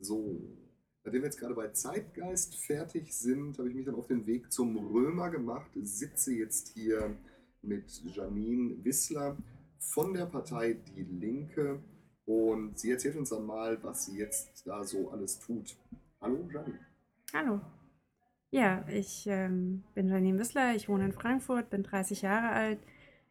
So, nachdem wir jetzt gerade bei Zeitgeist fertig sind, habe ich mich dann auf den Weg zum Römer gemacht, sitze jetzt hier mit Janine Wissler von der Partei Die Linke und sie erzählt uns dann mal, was sie jetzt da so alles tut. Hallo Janine. Hallo. Ja, ich ähm, bin Janine Wissler, ich wohne in Frankfurt, bin 30 Jahre alt.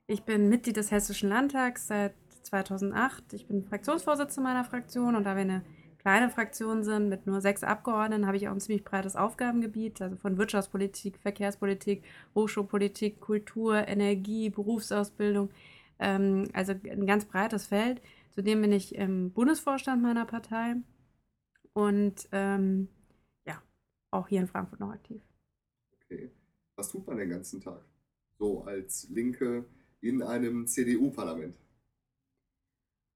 Ich bin Mitglied des Hessischen Landtags seit 2008. Ich bin Fraktionsvorsitzende meiner Fraktion und da wir eine kleine Fraktion sind mit nur sechs Abgeordneten, habe ich auch ein ziemlich breites Aufgabengebiet, also von Wirtschaftspolitik, Verkehrspolitik, Hochschulpolitik, Kultur, Energie, Berufsausbildung, ähm, also ein ganz breites Feld. Zudem bin ich im Bundesvorstand meiner Partei und ähm, ja, auch hier in Frankfurt noch aktiv. Okay. Was tut man den ganzen Tag? So als Linke in einem CDU-Parlament?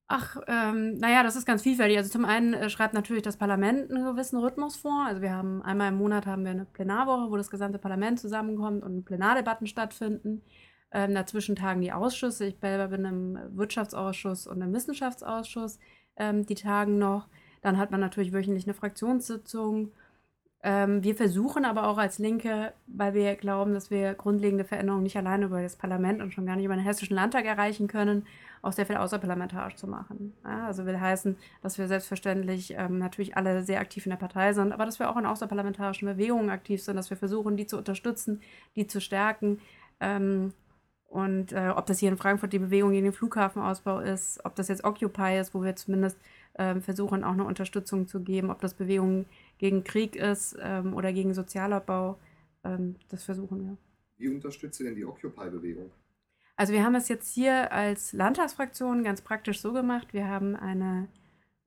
Ach, ähm, naja, das ist ganz vielfältig. Also zum einen äh, schreibt natürlich das Parlament einen gewissen Rhythmus vor. Also wir haben einmal im Monat haben wir eine Plenarwoche, wo das gesamte Parlament zusammenkommt und Plenardebatten stattfinden. Ähm, dazwischen tagen die Ausschüsse. Ich selber bin im Wirtschaftsausschuss und im Wissenschaftsausschuss. Ähm, die tagen noch. Dann hat man natürlich wöchentlich eine Fraktionssitzung ähm, wir versuchen aber auch als Linke, weil wir glauben, dass wir grundlegende Veränderungen nicht alleine über das Parlament und schon gar nicht über den Hessischen Landtag erreichen können, auch sehr viel außerparlamentarisch zu machen. Ja, also will heißen, dass wir selbstverständlich ähm, natürlich alle sehr aktiv in der Partei sind, aber dass wir auch in außerparlamentarischen Bewegungen aktiv sind, dass wir versuchen, die zu unterstützen, die zu stärken. Ähm, und äh, ob das hier in Frankfurt die Bewegung gegen den Flughafenausbau ist, ob das jetzt Occupy ist, wo wir zumindest ähm, versuchen, auch eine Unterstützung zu geben, ob das Bewegungen gegen Krieg ist ähm, oder gegen Sozialabbau. Ähm, das versuchen wir. Wie unterstützt ihr denn die Occupy-Bewegung? Also wir haben es jetzt hier als Landtagsfraktion ganz praktisch so gemacht. Wir haben eine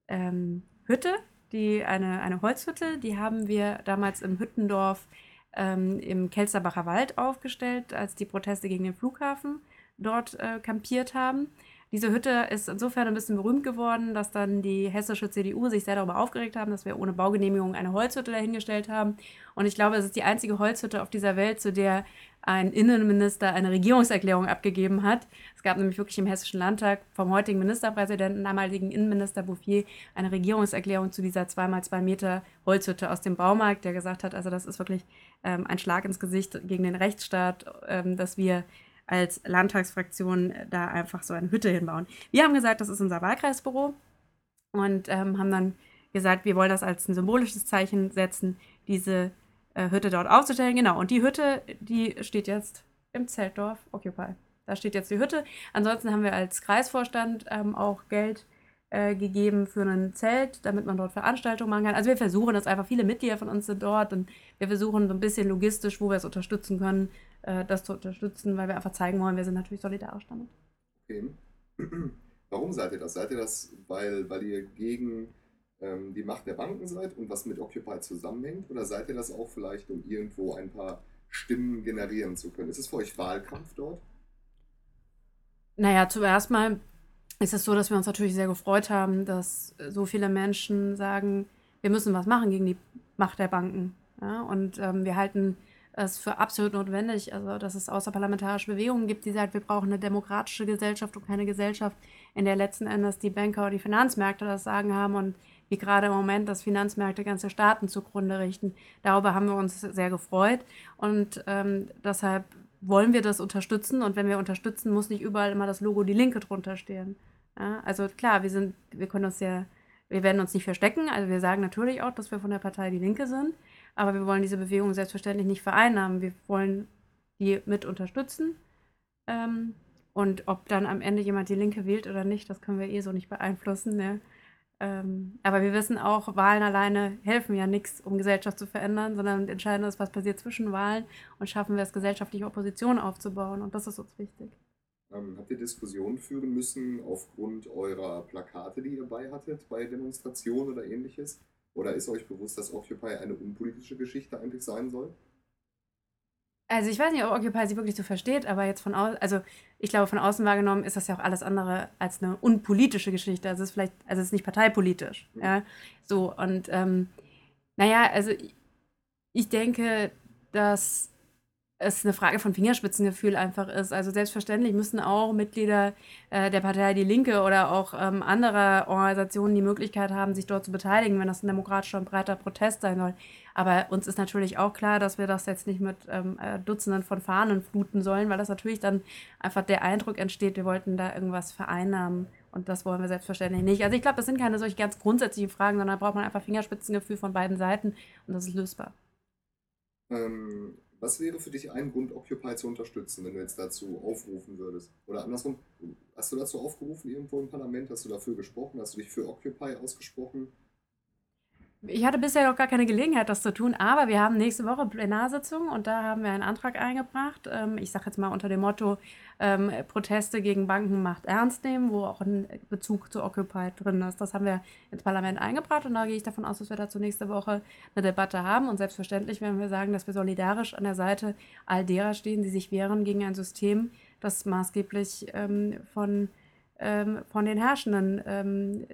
ähm, Hütte, die eine, eine Holzhütte, die haben wir damals im Hüttendorf ähm, im Kelsterbacher Wald aufgestellt, als die Proteste gegen den Flughafen dort äh, kampiert haben. Diese Hütte ist insofern ein bisschen berühmt geworden, dass dann die hessische CDU sich sehr darüber aufgeregt haben, dass wir ohne Baugenehmigung eine Holzhütte dahingestellt haben. Und ich glaube, es ist die einzige Holzhütte auf dieser Welt, zu der ein Innenminister eine Regierungserklärung abgegeben hat. Es gab nämlich wirklich im Hessischen Landtag vom heutigen Ministerpräsidenten, damaligen Innenminister Bouffier, eine Regierungserklärung zu dieser 2x2 Meter Holzhütte aus dem Baumarkt, der gesagt hat, also das ist wirklich ähm, ein Schlag ins Gesicht gegen den Rechtsstaat, ähm, dass wir als Landtagsfraktion da einfach so eine Hütte hinbauen. Wir haben gesagt, das ist unser Wahlkreisbüro und ähm, haben dann gesagt, wir wollen das als ein symbolisches Zeichen setzen, diese äh, Hütte dort aufzustellen. Genau, und die Hütte, die steht jetzt im Zeltdorf Occupy. Da steht jetzt die Hütte. Ansonsten haben wir als Kreisvorstand ähm, auch Geld äh, gegeben für ein Zelt, damit man dort Veranstaltungen machen kann. Also wir versuchen das einfach, viele Mitglieder von uns sind dort und wir versuchen so ein bisschen logistisch, wo wir es unterstützen können, äh, das zu unterstützen, weil wir einfach zeigen wollen, wir sind natürlich solidarisch damit. Okay. Warum seid ihr das? Seid ihr das, weil, weil ihr gegen ähm, die Macht der Banken seid und was mit Occupy zusammenhängt? Oder seid ihr das auch vielleicht, um irgendwo ein paar Stimmen generieren zu können? Ist es für euch Wahlkampf dort? Naja, zuerst mal ist es so, dass wir uns natürlich sehr gefreut haben, dass so viele Menschen sagen, wir müssen was machen gegen die Macht der Banken. Ja? Und ähm, wir halten es für absolut notwendig, also dass es außerparlamentarische Bewegungen gibt, die sagen, wir brauchen eine demokratische Gesellschaft und keine Gesellschaft, in der letzten Endes die Banker oder die Finanzmärkte das Sagen haben und wie gerade im Moment, dass Finanzmärkte ganze Staaten zugrunde richten. Darüber haben wir uns sehr gefreut und ähm, deshalb wollen wir das unterstützen und wenn wir unterstützen, muss nicht überall immer das Logo Die Linke drunter stehen. Ja, also klar, wir sind, wir können uns ja, wir werden uns nicht verstecken, also wir sagen natürlich auch, dass wir von der Partei Die Linke sind, aber wir wollen diese Bewegung selbstverständlich nicht vereinnahmen. Wir wollen die mit unterstützen. Ähm, und ob dann am Ende jemand die Linke wählt oder nicht, das können wir eh so nicht beeinflussen. Ne? Ähm, aber wir wissen auch, Wahlen alleine helfen ja nichts, um Gesellschaft zu verändern, sondern entscheidend ist, was passiert zwischen Wahlen und schaffen wir es, gesellschaftliche Opposition aufzubauen. Und das ist uns wichtig. Ähm, habt ihr Diskussionen führen müssen aufgrund eurer Plakate, die ihr bei hattet, bei Demonstrationen oder ähnliches? Oder ist euch bewusst, dass Occupy eine unpolitische Geschichte eigentlich sein soll? Also ich weiß nicht, ob Occupy sie wirklich so versteht, aber jetzt von außen, also ich glaube, von außen wahrgenommen ist das ja auch alles andere als eine unpolitische Geschichte. Also es ist vielleicht, also es ist nicht parteipolitisch. Mhm. Ja, so und ähm, naja, also ich denke, dass es eine Frage von Fingerspitzengefühl einfach ist. Also selbstverständlich müssen auch Mitglieder äh, der Partei Die Linke oder auch ähm, anderer Organisationen die Möglichkeit haben, sich dort zu beteiligen, wenn das ein demokratischer und breiter Protest sein soll. Aber uns ist natürlich auch klar, dass wir das jetzt nicht mit ähm, äh, Dutzenden von Fahnen fluten sollen, weil das natürlich dann einfach der Eindruck entsteht, wir wollten da irgendwas vereinnahmen. Und das wollen wir selbstverständlich nicht. Also ich glaube, das sind keine solche ganz grundsätzlichen Fragen, sondern da braucht man einfach Fingerspitzengefühl von beiden Seiten und das ist lösbar. Ähm, was wäre für dich ein Grund, Occupy zu unterstützen, wenn du jetzt dazu aufrufen würdest? Oder andersrum, hast du dazu aufgerufen irgendwo im Parlament? Hast du dafür gesprochen? Hast du dich für Occupy ausgesprochen? Ich hatte bisher noch gar keine Gelegenheit, das zu tun, aber wir haben nächste Woche Plenarsitzung und da haben wir einen Antrag eingebracht. Ähm, ich sage jetzt mal unter dem Motto ähm, Proteste gegen Banken macht ernst nehmen, wo auch ein Bezug zu Occupy drin ist. Das haben wir ins Parlament eingebracht und da gehe ich davon aus, dass wir dazu nächste Woche eine Debatte haben. Und selbstverständlich werden wir sagen, dass wir solidarisch an der Seite all derer stehen, die sich wehren gegen ein System, das maßgeblich ähm, von von den Herrschenden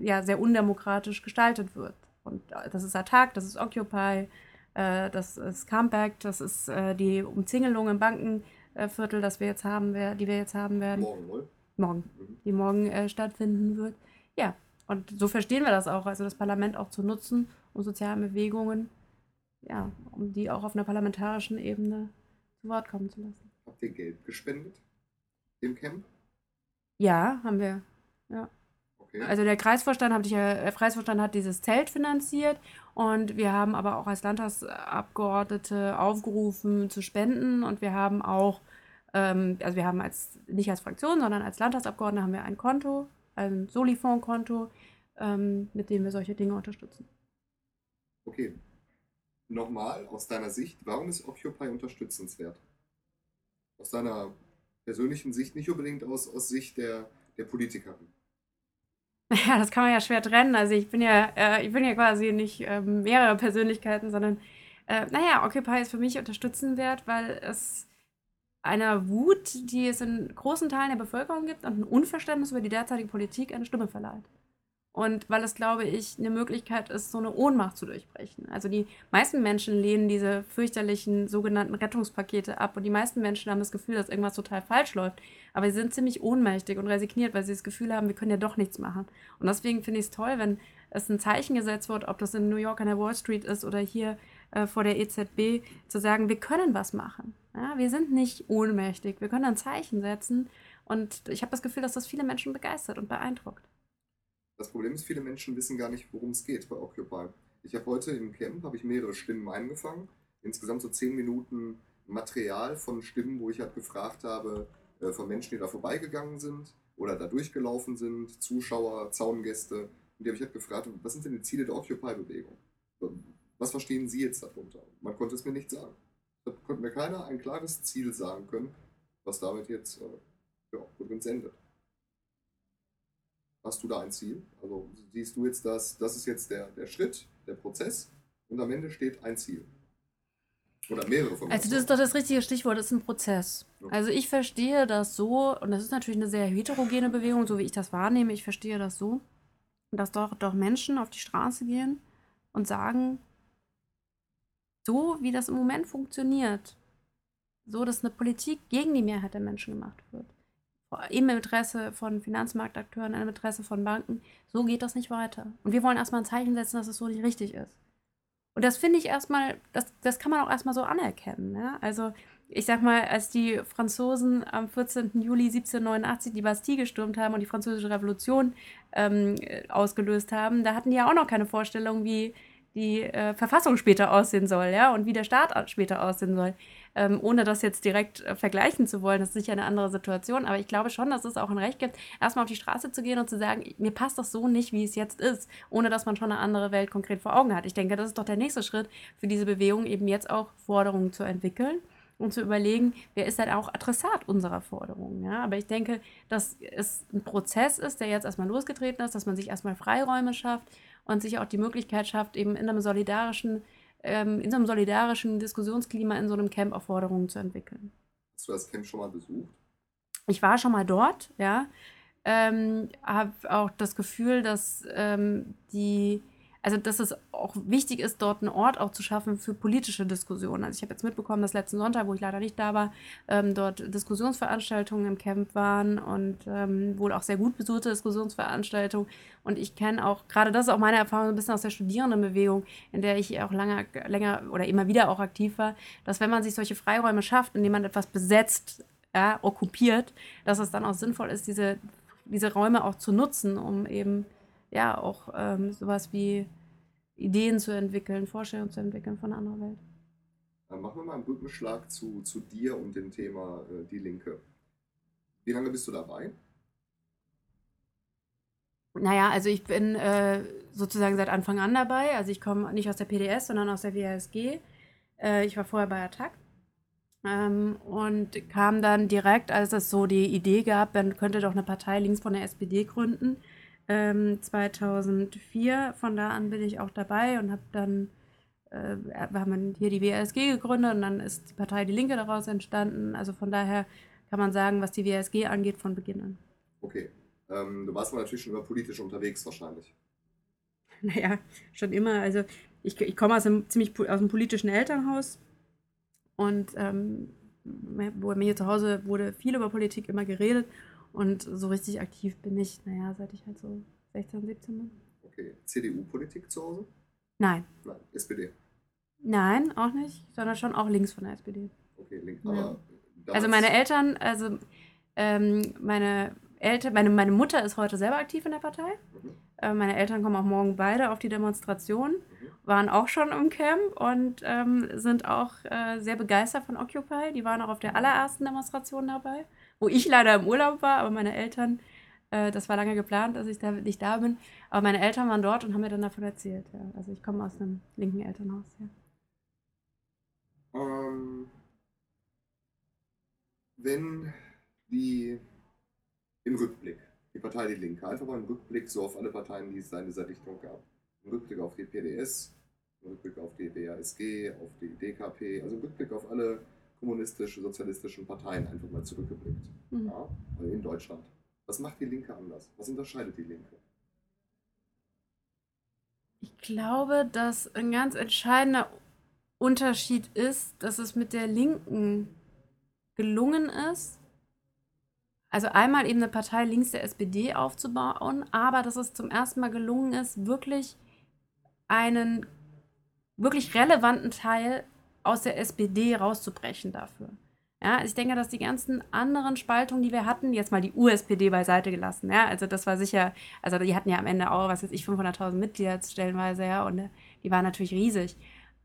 ja, sehr undemokratisch gestaltet wird. Und das ist Attack, das ist Occupy, äh, das ist Comeback, das ist äh, die Umzingelung im Bankenviertel, das wir jetzt haben, die wir jetzt haben werden. Morgen, oder? Morgen, mhm. die morgen äh, stattfinden wird. Ja, und so verstehen wir das auch, also das Parlament auch zu nutzen, um sozialen Bewegungen, ja, um die auch auf einer parlamentarischen Ebene zu Wort kommen zu lassen. Habt ihr Geld gespendet im Camp? Ja, haben wir. Ja. Also der Kreisvorstand, hat, der Kreisvorstand hat dieses Zelt finanziert und wir haben aber auch als Landtagsabgeordnete aufgerufen zu spenden und wir haben auch, ähm, also wir haben als nicht als Fraktion, sondern als Landtagsabgeordnete haben wir ein Konto, ein Solifond-Konto, ähm, mit dem wir solche Dinge unterstützen. Okay. Nochmal aus deiner Sicht, warum ist Occupy unterstützenswert? Aus deiner persönlichen Sicht, nicht unbedingt aus, aus Sicht der, der Politikerin. Ja, das kann man ja schwer trennen. Also ich bin ja, äh, ich bin ja quasi nicht ähm, mehrere Persönlichkeiten, sondern äh, naja, Occupy ist für mich unterstützenwert, weil es einer Wut, die es in großen Teilen der Bevölkerung gibt und ein Unverständnis über die derzeitige Politik eine Stimme verleiht. Und weil es, glaube ich, eine Möglichkeit ist, so eine Ohnmacht zu durchbrechen. Also die meisten Menschen lehnen diese fürchterlichen sogenannten Rettungspakete ab und die meisten Menschen haben das Gefühl, dass irgendwas total falsch läuft. Aber sie sind ziemlich ohnmächtig und resigniert, weil sie das Gefühl haben, wir können ja doch nichts machen. Und deswegen finde ich es toll, wenn es ein Zeichen gesetzt wird, ob das in New York an der Wall Street ist oder hier äh, vor der EZB, zu sagen, wir können was machen. Ja, wir sind nicht ohnmächtig, wir können ein Zeichen setzen. Und ich habe das Gefühl, dass das viele Menschen begeistert und beeindruckt. Das Problem ist, viele Menschen wissen gar nicht, worum es geht bei Occupy. Ich habe heute im Camp ich mehrere Stimmen eingefangen, insgesamt so zehn Minuten Material von Stimmen, wo ich halt gefragt habe äh, von Menschen, die da vorbeigegangen sind oder da durchgelaufen sind, Zuschauer, Zaungäste. Und die habe ich halt gefragt, was sind denn die Ziele der Occupy-Bewegung? Was verstehen Sie jetzt darunter? Man konnte es mir nicht sagen. Da konnte mir keiner ein klares Ziel sagen können, was damit jetzt äh, ja, übrigens endet. Hast du da ein Ziel? Also siehst du jetzt, dass das ist jetzt der, der Schritt, der Prozess und am Ende steht ein Ziel. Oder mehrere von Also das ist doch das richtige Stichwort, das ist ein Prozess. Ja. Also ich verstehe das so, und das ist natürlich eine sehr heterogene Bewegung, so wie ich das wahrnehme, ich verstehe das so, dass doch, doch Menschen auf die Straße gehen und sagen, so wie das im Moment funktioniert, so dass eine Politik gegen die Mehrheit der Menschen gemacht wird, im Interesse von Finanzmarktakteuren, im Interesse von Banken. So geht das nicht weiter. Und wir wollen erstmal ein Zeichen setzen, dass es so nicht richtig ist. Und das finde ich erstmal, das, das kann man auch erstmal so anerkennen. Ja? Also, ich sag mal, als die Franzosen am 14. Juli 1789 die Bastille gestürmt haben und die Französische Revolution ähm, ausgelöst haben, da hatten die ja auch noch keine Vorstellung, wie die äh, Verfassung später aussehen soll, ja, und wie der Staat später aussehen soll ähm, ohne das jetzt direkt äh, vergleichen zu wollen. Das ist sicher eine andere Situation, aber ich glaube schon, dass es auch ein Recht gibt, erstmal auf die Straße zu gehen und zu sagen, mir passt das so nicht, wie es jetzt ist, ohne dass man schon eine andere Welt konkret vor Augen hat. Ich denke, das ist doch der nächste Schritt für diese Bewegung, eben jetzt auch Forderungen zu entwickeln und zu überlegen, wer ist denn auch Adressat unserer Forderungen. Ja? Aber ich denke, dass es ein Prozess ist, der jetzt erstmal losgetreten ist, dass man sich erstmal Freiräume schafft und sich auch die Möglichkeit schafft, eben in einem solidarischen ähm, in so einem solidarischen Diskussionsklima in so einem Camp auch Forderungen zu entwickeln. Hast du das Camp schon mal besucht? Ich war schon mal dort, ja. Ähm, habe auch das Gefühl, dass ähm, die, also dass es auch wichtig ist, dort einen Ort auch zu schaffen für politische Diskussionen. Also ich habe jetzt mitbekommen, dass letzten Sonntag, wo ich leider nicht da war, ähm, dort Diskussionsveranstaltungen im Camp waren und ähm, wohl auch sehr gut besuchte Diskussionsveranstaltungen. Und ich kenne auch, gerade das ist auch meine Erfahrung, ein bisschen aus der Studierendenbewegung, in der ich auch lange, länger oder immer wieder auch aktiv war, dass wenn man sich solche Freiräume schafft, indem man etwas besetzt, ja, okkupiert, dass es dann auch sinnvoll ist, diese, diese Räume auch zu nutzen, um eben ja auch ähm, sowas wie Ideen zu entwickeln, Vorstellungen zu entwickeln von einer anderen Welt. Dann machen wir mal einen Brückenschlag zu, zu dir und dem Thema äh, Die Linke. Wie lange bist du dabei? Naja, also ich bin äh, sozusagen seit Anfang an dabei. Also ich komme nicht aus der PDS, sondern aus der WASG. Äh, ich war vorher bei Attac ähm, und kam dann direkt, als es so die Idee gab, man könnte doch eine Partei links von der SPD gründen, ähm, 2004. Von da an bin ich auch dabei und habe dann, äh, wir haben hier die WSG gegründet und dann ist die Partei Die Linke daraus entstanden. Also von daher kann man sagen, was die WSG angeht, von Beginn an. Okay. Ähm, du warst aber natürlich schon immer politisch unterwegs wahrscheinlich. Naja, schon immer. Also ich, ich komme aus einem ziemlich aus einem politischen Elternhaus und ähm, bei mir zu Hause wurde viel über Politik immer geredet und so richtig aktiv bin ich, naja, seit ich halt so 16, 17 bin. Okay. CDU-Politik zu Hause? Nein. Nein. SPD? Nein, auch nicht, sondern schon auch links von der SPD. Okay, links. Ja. Also meine Eltern, also ähm, meine Eltern, meine, meine Mutter ist heute selber aktiv in der Partei. Mhm. Äh, meine Eltern kommen auch morgen beide auf die Demonstration, mhm. waren auch schon im Camp und ähm, sind auch äh, sehr begeistert von Occupy. Die waren auch auf der allerersten Demonstration dabei wo ich leider im Urlaub war, aber meine Eltern, äh, das war lange geplant, dass ich da nicht da bin, aber meine Eltern waren dort und haben mir dann davon erzählt. Ja. Also ich komme aus einem linken Elternhaus. Ja. Ähm, wenn die im Rückblick, die Partei Die Linke, einfach mal im Rückblick so auf alle Parteien, die es da in dieser Richtung gab, im Rückblick auf die PDS, im Rückblick auf die BASG, auf die DKP, also im Rückblick auf alle kommunistische, sozialistischen Parteien einfach mal zurückgeblickt. Mhm. Ja, in Deutschland. Was macht die Linke anders? Was unterscheidet die Linke? Ich glaube, dass ein ganz entscheidender Unterschied ist, dass es mit der Linken gelungen ist, also einmal eben eine Partei links der SPD aufzubauen, aber dass es zum ersten Mal gelungen ist, wirklich einen wirklich relevanten Teil aus der SPD rauszubrechen dafür. Ja, ich denke, dass die ganzen anderen Spaltungen, die wir hatten, jetzt mal die USPD beiseite gelassen, ja, also das war sicher, also die hatten ja am Ende auch, was weiß ich, 500.000 Mitglieder stellenweise, ja, und äh, die waren natürlich riesig.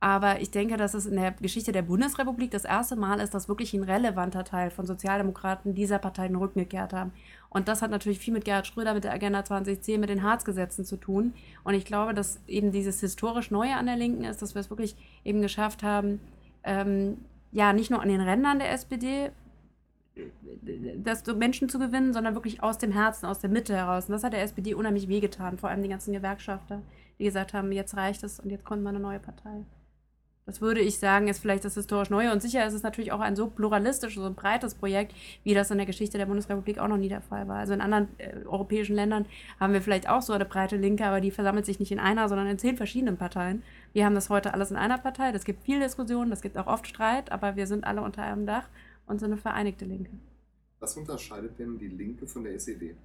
Aber ich denke, dass es in der Geschichte der Bundesrepublik das erste Mal ist, dass wirklich ein relevanter Teil von Sozialdemokraten dieser Partei den Rücken gekehrt haben. Und das hat natürlich viel mit Gerhard Schröder, mit der Agenda 2010, mit den Harzgesetzen zu tun. Und ich glaube, dass eben dieses historisch Neue an der Linken ist, dass wir es wirklich eben geschafft haben, ähm, ja, nicht nur an den Rändern der SPD das Menschen zu gewinnen, sondern wirklich aus dem Herzen, aus der Mitte heraus. Und das hat der SPD unheimlich wehgetan, vor allem die ganzen Gewerkschafter, die gesagt haben, jetzt reicht es und jetzt kommt mal eine neue Partei. Das würde ich sagen, ist vielleicht das historisch Neue. Und sicher ist es natürlich auch ein so pluralistisches und breites Projekt, wie das in der Geschichte der Bundesrepublik auch noch nie der Fall war. Also in anderen äh, europäischen Ländern haben wir vielleicht auch so eine breite Linke, aber die versammelt sich nicht in einer, sondern in zehn verschiedenen Parteien. Wir haben das heute alles in einer Partei. Das gibt viel Diskussion, das gibt auch oft Streit, aber wir sind alle unter einem Dach und sind eine vereinigte Linke. Was unterscheidet denn die Linke von der SED?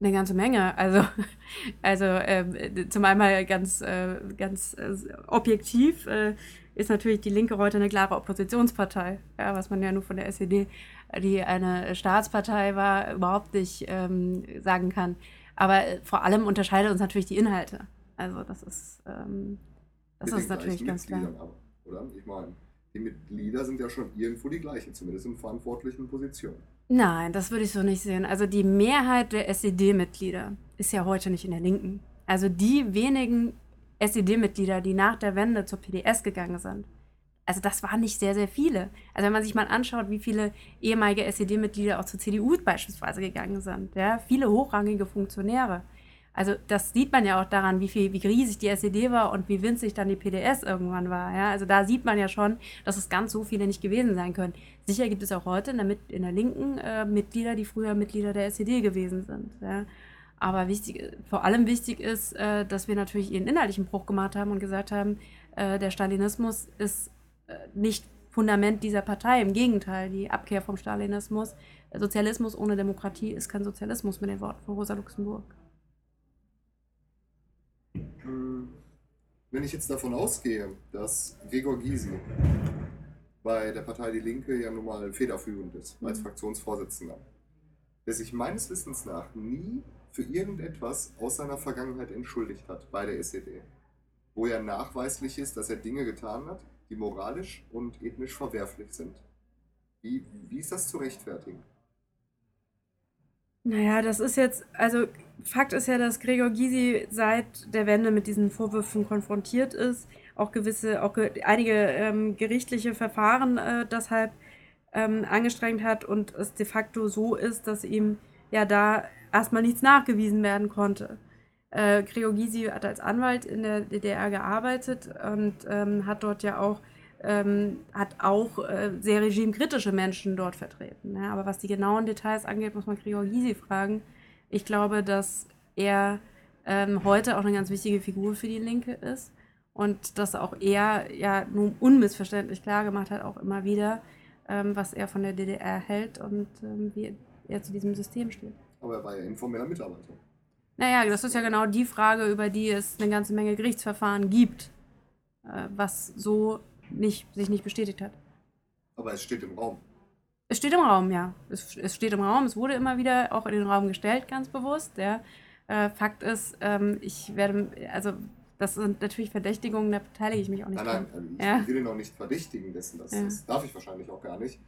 Eine ganze Menge. Also, also äh, zum einen ganz, äh, ganz äh, objektiv äh, ist natürlich die Linke heute eine klare Oppositionspartei, ja, was man ja nur von der SED, die eine Staatspartei war, überhaupt nicht ähm, sagen kann. Aber äh, vor allem unterscheidet uns natürlich die Inhalte. Also das ist, ähm, das ist natürlich ganz klar. Aber, oder? Ich meine, die Mitglieder sind ja schon irgendwo die gleichen, zumindest in verantwortlichen Positionen. Nein, das würde ich so nicht sehen. Also die Mehrheit der SED-Mitglieder ist ja heute nicht in der Linken. Also die wenigen SED-Mitglieder, die nach der Wende zur PDS gegangen sind, also das waren nicht sehr, sehr viele. Also wenn man sich mal anschaut, wie viele ehemalige SED-Mitglieder auch zur CDU beispielsweise gegangen sind, ja, viele hochrangige Funktionäre. Also das sieht man ja auch daran, wie viel, wie riesig die SED war und wie winzig dann die PDS irgendwann war. Ja? Also da sieht man ja schon, dass es ganz so viele nicht gewesen sein können. Sicher gibt es auch heute in der, in der Linken äh, Mitglieder, die früher Mitglieder der SED gewesen sind. Ja? Aber wichtig, vor allem wichtig ist, äh, dass wir natürlich ihren inhaltlichen Bruch gemacht haben und gesagt haben, äh, der Stalinismus ist äh, nicht Fundament dieser Partei. Im Gegenteil, die Abkehr vom Stalinismus. Sozialismus ohne Demokratie ist kein Sozialismus mit den Worten von Rosa Luxemburg. Wenn ich jetzt davon ausgehe, dass Gregor Gysi bei der Partei Die Linke ja nun mal federführend ist, als mhm. Fraktionsvorsitzender, der sich meines Wissens nach nie für irgendetwas aus seiner Vergangenheit entschuldigt hat bei der SED, wo ja nachweislich ist, dass er Dinge getan hat, die moralisch und ethnisch verwerflich sind. Wie, wie ist das zu rechtfertigen? Naja, das ist jetzt, also Fakt ist ja, dass Gregor Gysi seit der Wende mit diesen Vorwürfen konfrontiert ist, auch gewisse, auch ge einige ähm, gerichtliche Verfahren äh, deshalb ähm, angestrengt hat und es de facto so ist, dass ihm ja da erstmal nichts nachgewiesen werden konnte. Äh, Gregor Gysi hat als Anwalt in der DDR gearbeitet und ähm, hat dort ja auch ähm, hat auch äh, sehr regimekritische Menschen dort vertreten. Ne? Aber was die genauen Details angeht, muss man Gregor Gysi fragen. Ich glaube, dass er ähm, heute auch eine ganz wichtige Figur für die Linke ist und dass auch er ja nun unmissverständlich klar gemacht hat, auch immer wieder, ähm, was er von der DDR hält und ähm, wie er zu diesem System steht. Aber er war ja informeller Mitarbeiter. Naja, das ist ja genau die Frage, über die es eine ganze Menge Gerichtsverfahren gibt, äh, was so nicht, sich nicht bestätigt hat. Aber es steht im Raum. Es steht im Raum, ja. Es, es steht im Raum. Es wurde immer wieder auch in den Raum gestellt, ganz bewusst. Ja. Äh, Fakt ist, ähm, ich werde, also das sind natürlich Verdächtigungen, da beteilige ich mich auch nicht. Nein, nein, ich ja. will ihn auch nicht verdächtigen dessen. Das, ja. das darf ich wahrscheinlich auch gar nicht.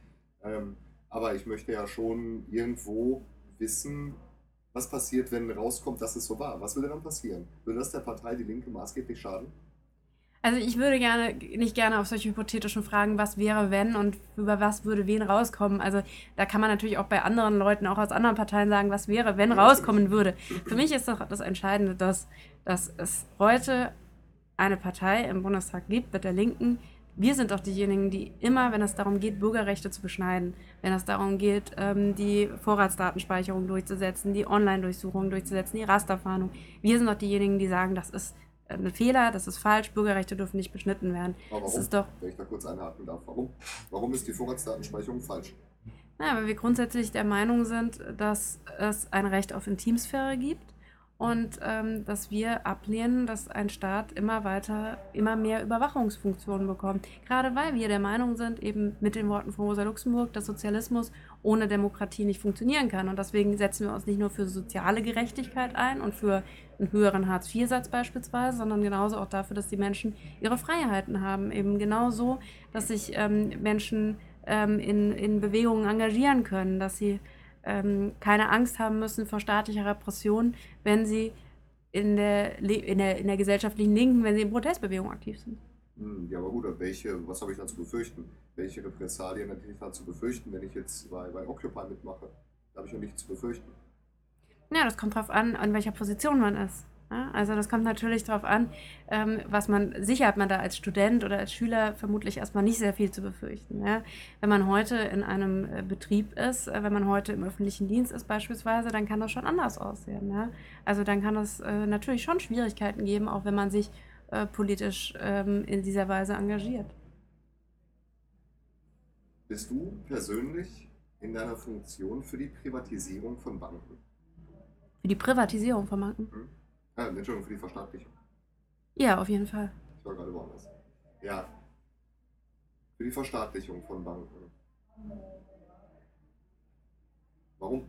Ähm, aber ich möchte ja schon irgendwo wissen, was passiert, wenn rauskommt, dass es so war. Was würde dann passieren? Würde das der Partei Die Linke maßgeblich schaden? Also ich würde gerne nicht gerne auf solche hypothetischen Fragen, was wäre, wenn und über was würde wen rauskommen. Also da kann man natürlich auch bei anderen Leuten, auch aus anderen Parteien sagen, was wäre, wenn rauskommen würde. Für mich ist doch das Entscheidende, dass, dass es heute eine Partei im Bundestag gibt mit der Linken. Wir sind doch diejenigen, die immer, wenn es darum geht, Bürgerrechte zu beschneiden, wenn es darum geht, ähm, die Vorratsdatenspeicherung durchzusetzen, die Online-Durchsuchung durchzusetzen, die Rasterfahndung, wir sind doch diejenigen, die sagen, das ist ein Fehler, das ist falsch, Bürgerrechte dürfen nicht beschnitten werden. Aber warum? Das ist doch, Wenn ich da kurz einhaken darf, warum? Warum ist die Vorratsdatenspeicherung falsch? Ja, weil wir grundsätzlich der Meinung sind, dass es ein Recht auf Intimsphäre gibt und ähm, dass wir ablehnen, dass ein Staat immer weiter, immer mehr Überwachungsfunktionen bekommt. Gerade weil wir der Meinung sind, eben mit den Worten von Rosa Luxemburg, dass Sozialismus ohne Demokratie nicht funktionieren kann. Und deswegen setzen wir uns nicht nur für soziale Gerechtigkeit ein und für einen höheren Hartz-IV-Satz beispielsweise, sondern genauso auch dafür, dass die Menschen ihre Freiheiten haben. Eben genauso, dass sich ähm, Menschen ähm, in, in Bewegungen engagieren können, dass sie ähm, keine Angst haben müssen vor staatlicher Repression, wenn sie in der, in, der, in der gesellschaftlichen Linken, wenn sie in Protestbewegungen aktiv sind. Hm, ja, aber gut, welche, was habe ich da zu befürchten? Welche Repressalien hätte ich da zu befürchten, wenn ich jetzt bei, bei Occupy mitmache? Da habe ich ja nichts zu befürchten. Ja, das kommt drauf an, an welcher Position man ist. Ja, also das kommt natürlich darauf an, ähm, was man, sicher hat man da als Student oder als Schüler vermutlich erstmal nicht sehr viel zu befürchten. Ja. Wenn man heute in einem äh, Betrieb ist, äh, wenn man heute im öffentlichen Dienst ist beispielsweise, dann kann das schon anders aussehen. Ja. Also dann kann es äh, natürlich schon Schwierigkeiten geben, auch wenn man sich äh, politisch ähm, in dieser Weise engagiert. Bist du persönlich in deiner Funktion für die Privatisierung von Banken? Für die Privatisierung von Banken? Mhm. Ja, Entschuldigung, für die Verstaatlichung. Ja, auf jeden Fall. Ich war gerade woanders. Ja. Für die Verstaatlichung von Banken. Warum?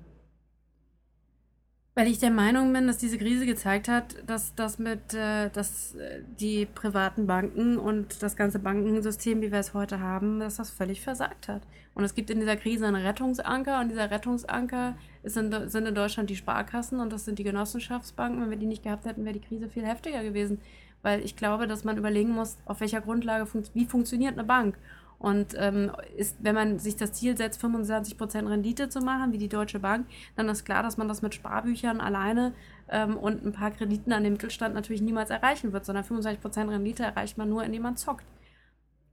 Weil ich der Meinung bin, dass diese Krise gezeigt hat, dass das mit, äh, dass äh, die privaten Banken und das ganze Bankensystem, wie wir es heute haben, dass das völlig versagt hat. Und es gibt in dieser Krise einen Rettungsanker und dieser Rettungsanker in, sind in Deutschland die Sparkassen und das sind die Genossenschaftsbanken. Wenn wir die nicht gehabt hätten, wäre die Krise viel heftiger gewesen. Weil ich glaube, dass man überlegen muss, auf welcher Grundlage, fun wie funktioniert eine Bank. Und ähm, ist, wenn man sich das Ziel setzt, 25% Rendite zu machen, wie die Deutsche Bank, dann ist klar, dass man das mit Sparbüchern alleine ähm, und ein paar Krediten an den Mittelstand natürlich niemals erreichen wird, sondern 25% Rendite erreicht man nur, indem man zockt.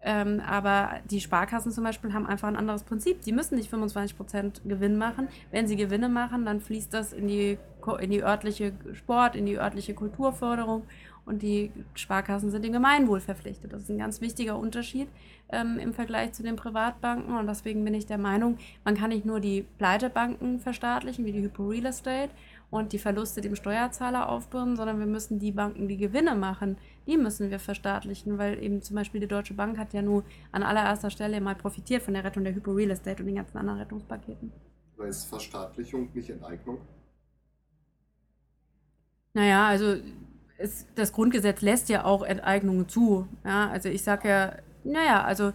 Ähm, aber die Sparkassen zum Beispiel haben einfach ein anderes Prinzip. Die müssen nicht 25% Gewinn machen. Wenn sie Gewinne machen, dann fließt das in die in die örtliche Sport, in die örtliche Kulturförderung und die Sparkassen sind dem Gemeinwohl verpflichtet. Das ist ein ganz wichtiger Unterschied ähm, im Vergleich zu den Privatbanken und deswegen bin ich der Meinung, man kann nicht nur die Pleitebanken verstaatlichen, wie die Hypo Real Estate und die Verluste dem Steuerzahler aufbürden, sondern wir müssen die Banken, die Gewinne machen, die müssen wir verstaatlichen, weil eben zum Beispiel die Deutsche Bank hat ja nur an allererster Stelle mal profitiert von der Rettung der Hypo Real Estate und den ganzen anderen Rettungspaketen. Ist Verstaatlichung nicht Enteignung? Naja, also es, das Grundgesetz lässt ja auch Enteignungen zu. Ja, also ich sage ja, naja, also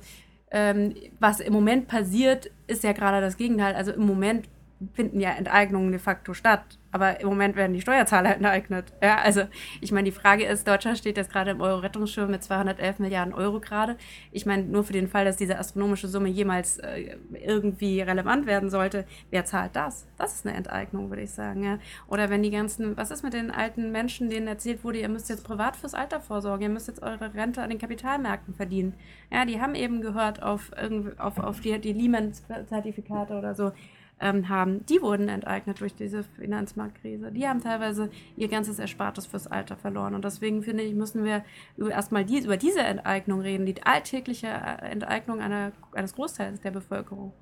ähm, was im Moment passiert, ist ja gerade das Gegenteil. Also im Moment finden ja Enteignungen de facto statt. Aber im Moment werden die Steuerzahler enteignet. Ja, also ich meine, die Frage ist, Deutschland steht jetzt gerade im Euro-Rettungsschirm mit 211 Milliarden Euro gerade. Ich meine, nur für den Fall, dass diese astronomische Summe jemals äh, irgendwie relevant werden sollte, wer zahlt das? Das ist eine Enteignung, würde ich sagen. Ja? Oder wenn die ganzen, was ist mit den alten Menschen, denen erzählt wurde, ihr müsst jetzt privat fürs Alter vorsorgen, ihr müsst jetzt eure Rente an den Kapitalmärkten verdienen. Ja, die haben eben gehört auf, auf, auf die, die Lehman-Zertifikate oder so ähm, haben, die wurden enteignet durch diese Finanzmarktkrise. Die haben teilweise ihr ganzes Erspartes fürs Alter verloren. Und deswegen finde ich, müssen wir erstmal die, über diese Enteignung reden, die alltägliche äh, Enteignung einer, eines Großteils der Bevölkerung.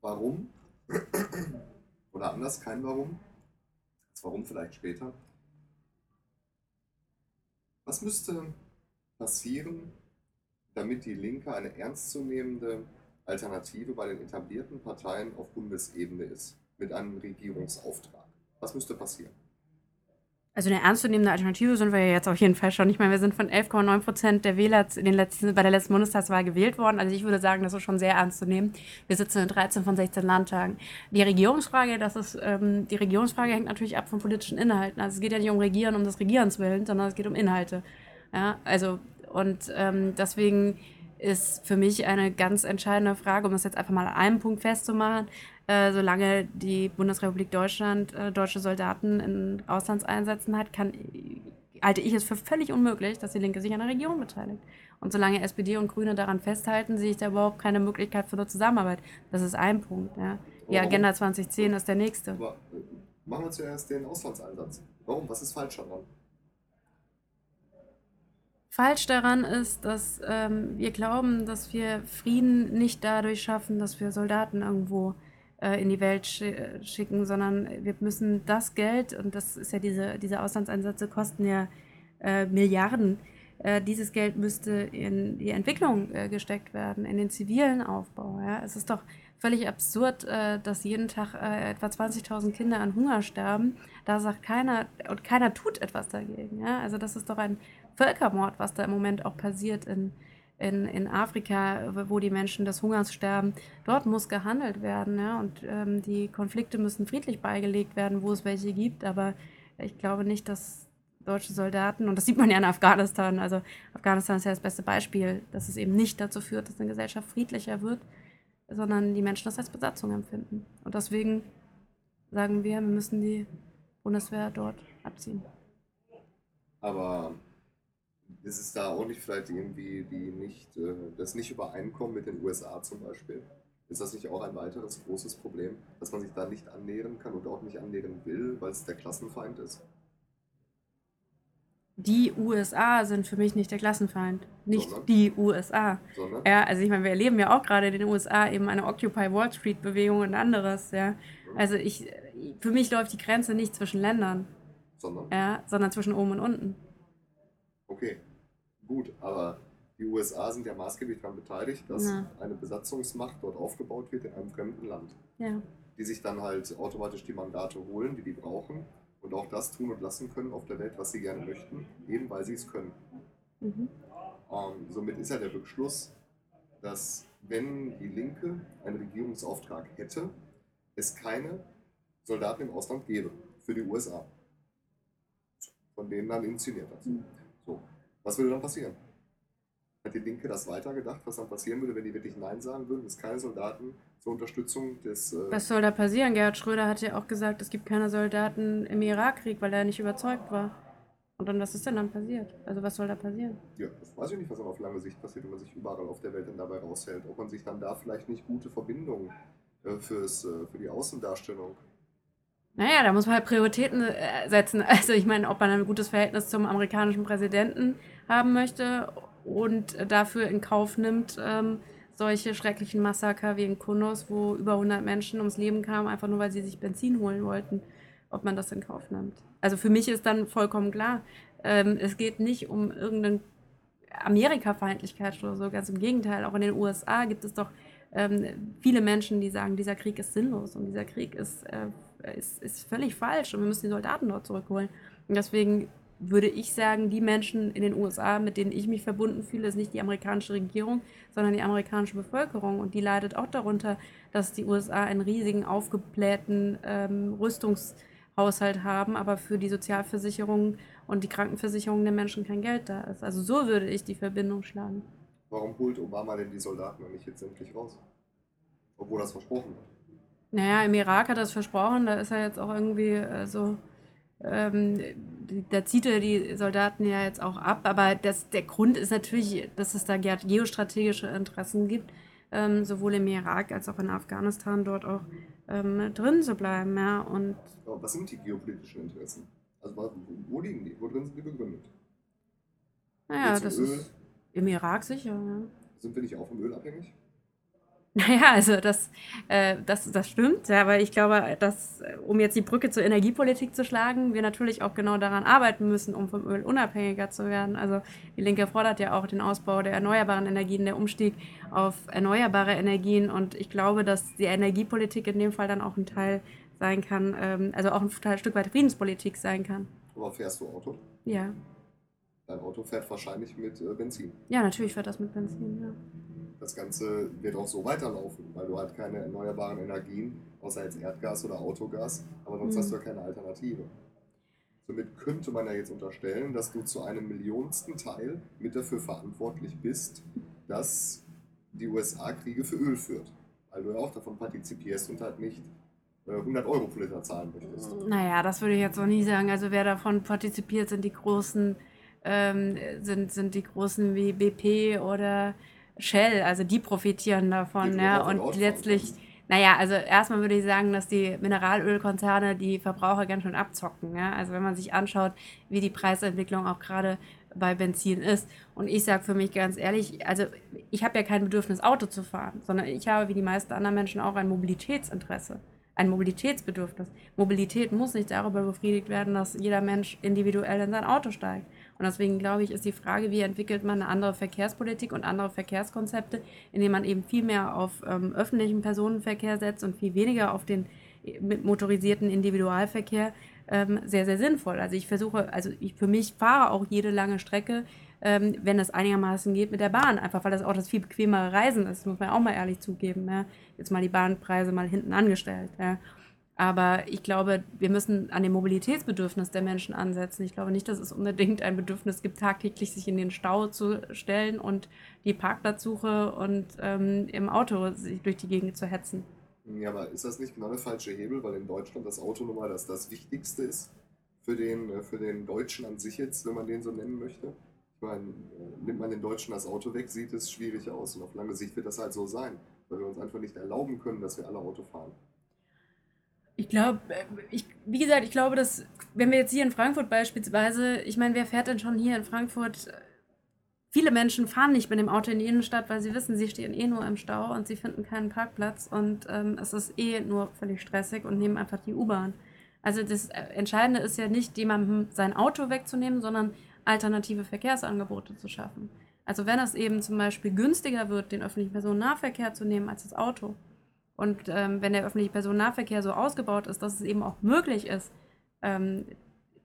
Warum? Oder anders, kein Warum. Warum vielleicht später. Was müsste passieren, damit die Linke eine ernstzunehmende Alternative bei den etablierten Parteien auf Bundesebene ist, mit einem Regierungsauftrag. Was müsste passieren? Also eine ernstzunehmende Alternative sind wir ja jetzt auf jeden Fall schon. Ich meine, wir sind von 11,9 Prozent der Wähler den letzten, bei der letzten Bundestagswahl gewählt worden. Also ich würde sagen, das ist schon sehr ernst zu nehmen. Wir sitzen in 13 von 16 Landtagen. Die Regierungsfrage, das ist, ähm, die Regierungsfrage hängt natürlich ab von politischen Inhalten. Also es geht ja nicht um Regieren um des Regierens willen, sondern es geht um Inhalte. Ja, also und ähm, deswegen ist für mich eine ganz entscheidende Frage, um das jetzt einfach mal an einem Punkt festzumachen. Äh, solange die Bundesrepublik Deutschland äh, deutsche Soldaten in Auslandseinsätzen hat, kann, halte ich es für völlig unmöglich, dass die Linke sich an der Regierung beteiligt. Und solange SPD und Grüne daran festhalten, sehe ich da überhaupt keine Möglichkeit für eine Zusammenarbeit. Das ist ein Punkt. Ja. Die Agenda 2010 ist der nächste. Aber machen wir zuerst den Auslandseinsatz. Warum? Was ist falsch daran? Falsch daran ist, dass ähm, wir glauben, dass wir Frieden nicht dadurch schaffen, dass wir Soldaten irgendwo äh, in die Welt sch schicken, sondern wir müssen das Geld, und das ist ja diese, diese Auslandseinsätze kosten ja äh, Milliarden, äh, dieses Geld müsste in die Entwicklung äh, gesteckt werden, in den zivilen Aufbau. Ja? Es ist doch völlig absurd, äh, dass jeden Tag äh, etwa 20.000 Kinder an Hunger sterben. Da sagt keiner, und keiner tut etwas dagegen. Ja? Also das ist doch ein Völkermord, was da im Moment auch passiert in, in, in Afrika, wo die Menschen des Hungers sterben. Dort muss gehandelt werden. Ja? Und ähm, die Konflikte müssen friedlich beigelegt werden, wo es welche gibt. Aber ich glaube nicht, dass deutsche Soldaten, und das sieht man ja in Afghanistan, also Afghanistan ist ja das beste Beispiel, dass es eben nicht dazu führt, dass eine Gesellschaft friedlicher wird, sondern die Menschen das als Besatzung empfinden. Und deswegen sagen wir, wir müssen die Bundeswehr dort abziehen. Aber ist es da auch nicht vielleicht irgendwie die nicht, äh, das nicht übereinkommen mit den USA zum Beispiel? Ist das nicht auch ein weiteres großes Problem, dass man sich da nicht annähern kann und auch nicht annähern will, weil es der Klassenfeind ist? Die USA sind für mich nicht der Klassenfeind, nicht Sondern? die USA. Sondern? Ja, also ich meine, wir erleben ja auch gerade in den USA eben eine Occupy Wall Street Bewegung und anderes, ja. Also ich, für mich läuft die Grenze nicht zwischen Ländern, sondern, ja, sondern zwischen oben und unten. Okay, gut, aber die USA sind ja maßgeblich daran beteiligt, dass ja. eine Besatzungsmacht dort aufgebaut wird in einem fremden Land. Ja. Die sich dann halt automatisch die Mandate holen, die die brauchen und auch das tun und lassen können auf der Welt, was sie gerne möchten, eben weil sie es können. Mhm. Ähm, somit ist ja der Rückschluss, dass wenn die Linke einen Regierungsauftrag hätte, es keine Soldaten im Ausland gäbe für die USA, von denen dann inszeniert hat. Mhm. So. Was würde dann passieren? Hat die Linke das weitergedacht, was dann passieren würde, wenn die wirklich Nein sagen würden, es keine Soldaten zur Unterstützung des. Äh was soll da passieren? Gerhard Schröder hat ja auch gesagt, es gibt keine Soldaten im Irakkrieg, weil er nicht überzeugt war. Und dann, was ist denn dann passiert? Also, was soll da passieren? Ja, das weiß ich nicht, was dann auf lange Sicht passiert, wenn man sich überall auf der Welt dann dabei raushält. Ob man sich dann da vielleicht nicht gute Verbindungen äh, fürs, äh, für die Außendarstellung Naja, da muss man halt Prioritäten äh, setzen. Also ich meine, ob man ein gutes Verhältnis zum amerikanischen Präsidenten haben möchte und dafür in Kauf nimmt, ähm, solche schrecklichen Massaker wie in Kunduz, wo über 100 Menschen ums Leben kamen, einfach nur weil sie sich Benzin holen wollten, ob man das in Kauf nimmt. Also für mich ist dann vollkommen klar, ähm, es geht nicht um irgendeine Amerika-Feindlichkeit oder so, ganz im Gegenteil. Auch in den USA gibt es doch ähm, viele Menschen, die sagen, dieser Krieg ist sinnlos und dieser Krieg ist, äh, ist, ist völlig falsch und wir müssen die Soldaten dort zurückholen. Und deswegen würde ich sagen, die Menschen in den USA, mit denen ich mich verbunden fühle, ist nicht die amerikanische Regierung, sondern die amerikanische Bevölkerung. Und die leidet auch darunter, dass die USA einen riesigen, aufgeblähten ähm, Rüstungshaushalt haben, aber für die Sozialversicherung und die Krankenversicherung der Menschen kein Geld da ist. Also so würde ich die Verbindung schlagen. Warum holt Obama denn die Soldaten noch nicht jetzt endlich raus? Obwohl das versprochen wird. Naja, im Irak hat er das versprochen, da ist er jetzt auch irgendwie äh, so. Ähm, da zieht er die Soldaten ja jetzt auch ab, aber das, der Grund ist natürlich, dass es da geostrategische Interessen gibt, ähm, sowohl im Irak als auch in Afghanistan dort auch ähm, drin zu bleiben. Ja, und aber was sind die geopolitischen Interessen? Also wo liegen die? Wo drin sind die begründet? Naja, das Öl? ist im Irak sicher, ja. Sind wir nicht auch vom Öl abhängig? Naja, also das, äh, das, das stimmt, aber ich glaube, dass, um jetzt die Brücke zur Energiepolitik zu schlagen, wir natürlich auch genau daran arbeiten müssen, um vom Öl unabhängiger zu werden. Also die Linke fordert ja auch den Ausbau der erneuerbaren Energien, der Umstieg auf erneuerbare Energien und ich glaube, dass die Energiepolitik in dem Fall dann auch ein Teil sein kann, ähm, also auch ein, ein Stück weit Friedenspolitik sein kann. Aber fährst du Auto? Ja. Dein Auto fährt wahrscheinlich mit äh, Benzin. Ja, natürlich fährt das mit Benzin, ja. Das Ganze wird auch so weiterlaufen, weil du halt keine erneuerbaren Energien, außer jetzt Erdgas oder Autogas, aber sonst mhm. hast du ja keine Alternative. Somit könnte man ja jetzt unterstellen, dass du zu einem Millionsten Teil mit dafür verantwortlich bist, dass die USA Kriege für Öl führt. Weil du ja auch davon partizipierst und halt nicht 100 äh, Euro pro Liter zahlen möchtest. Naja, das würde ich jetzt noch nie sagen. Also wer davon partizipiert, sind die großen, ähm, sind, sind die großen wie BP oder Shell, also die profitieren davon, die ja. Und letztlich, naja, also erstmal würde ich sagen, dass die Mineralölkonzerne die Verbraucher ganz schön abzocken. Ja? Also wenn man sich anschaut, wie die Preisentwicklung auch gerade bei Benzin ist. Und ich sage für mich ganz ehrlich, also ich habe ja kein Bedürfnis, Auto zu fahren, sondern ich habe wie die meisten anderen Menschen auch ein Mobilitätsinteresse ein Mobilitätsbedürfnis. Mobilität muss nicht darüber befriedigt werden, dass jeder Mensch individuell in sein Auto steigt. Und deswegen glaube ich, ist die Frage, wie entwickelt man eine andere Verkehrspolitik und andere Verkehrskonzepte, indem man eben viel mehr auf ähm, öffentlichen Personenverkehr setzt und viel weniger auf den mit motorisierten Individualverkehr ähm, sehr, sehr sinnvoll. Also ich versuche, also ich für mich fahre auch jede lange Strecke ähm, wenn es einigermaßen geht mit der Bahn. Einfach weil das auch das viel bequemere Reisen ist, muss man auch mal ehrlich zugeben. Ja. Jetzt mal die Bahnpreise mal hinten angestellt. Ja. Aber ich glaube, wir müssen an dem Mobilitätsbedürfnis der Menschen ansetzen. Ich glaube nicht, dass es unbedingt ein Bedürfnis gibt, tagtäglich sich in den Stau zu stellen und die Parkplatzsuche und ähm, im Auto sich durch die Gegend zu hetzen. Ja, aber ist das nicht genau der falsche Hebel, weil in Deutschland das Auto nun mal das, das Wichtigste ist für den, äh, für den Deutschen an sich jetzt, wenn man den so nennen möchte? meine, äh, nimmt man den Deutschen das Auto weg, sieht es schwierig aus. Und auf lange Sicht wird das halt so sein, weil wir uns einfach nicht erlauben können, dass wir alle Auto fahren. Ich glaube, äh, ich, wie gesagt, ich glaube, dass, wenn wir jetzt hier in Frankfurt beispielsweise, ich meine, wer fährt denn schon hier in Frankfurt? Viele Menschen fahren nicht mit dem Auto in die Innenstadt, weil sie wissen, sie stehen eh nur im Stau und sie finden keinen Parkplatz und ähm, es ist eh nur völlig stressig und nehmen einfach die U-Bahn. Also das äh, Entscheidende ist ja nicht, jemandem sein Auto wegzunehmen, sondern alternative Verkehrsangebote zu schaffen. Also wenn es eben zum Beispiel günstiger wird, den öffentlichen Personennahverkehr zu nehmen als das Auto und ähm, wenn der öffentliche Personennahverkehr so ausgebaut ist, dass es eben auch möglich ist, ähm,